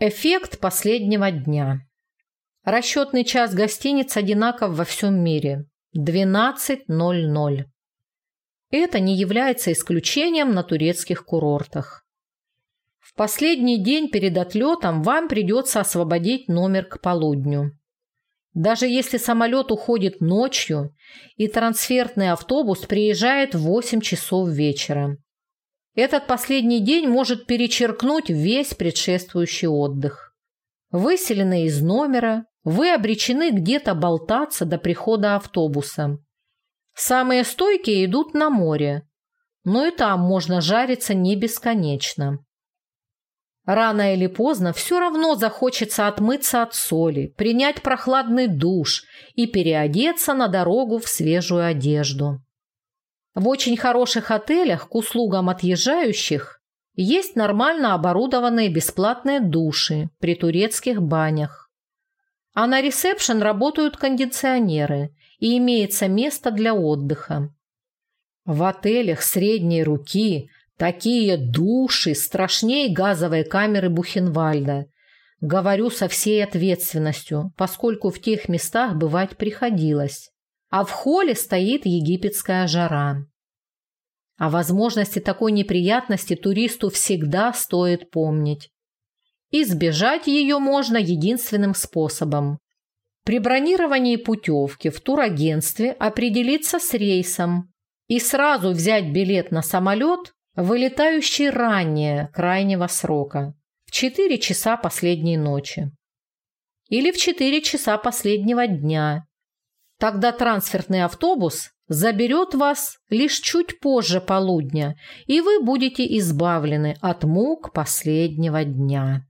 Эффект последнего дня. Расчетный час гостиниц одинаков во всем мире – 12.00. Это не является исключением на турецких курортах. В последний день перед отлетом вам придется освободить номер к полудню. Даже если самолет уходит ночью и трансфертный автобус приезжает в 8 часов вечера. Этот последний день может перечеркнуть весь предшествующий отдых. Выселены из номера, вы обречены где-то болтаться до прихода автобуса. Самые стойкие идут на море, но и там можно жариться не бесконечно. Рано или поздно все равно захочется отмыться от соли, принять прохладный душ и переодеться на дорогу в свежую одежду. В очень хороших отелях к услугам отъезжающих есть нормально оборудованные бесплатные души при турецких банях. А на ресепшн работают кондиционеры и имеется место для отдыха. В отелях средней руки такие души страшнее газовой камеры Бухенвальда. Говорю со всей ответственностью, поскольку в тех местах бывать приходилось а в холле стоит египетская жара. О возможности такой неприятности туристу всегда стоит помнить. Избежать ее можно единственным способом. При бронировании путевки в турагентстве определиться с рейсом и сразу взять билет на самолет, вылетающий ранее крайнего срока, в 4 часа последней ночи. Или в 4 часа последнего дня, Тогда трансферный автобус заберет вас лишь чуть позже полудня, и вы будете избавлены от мук последнего дня.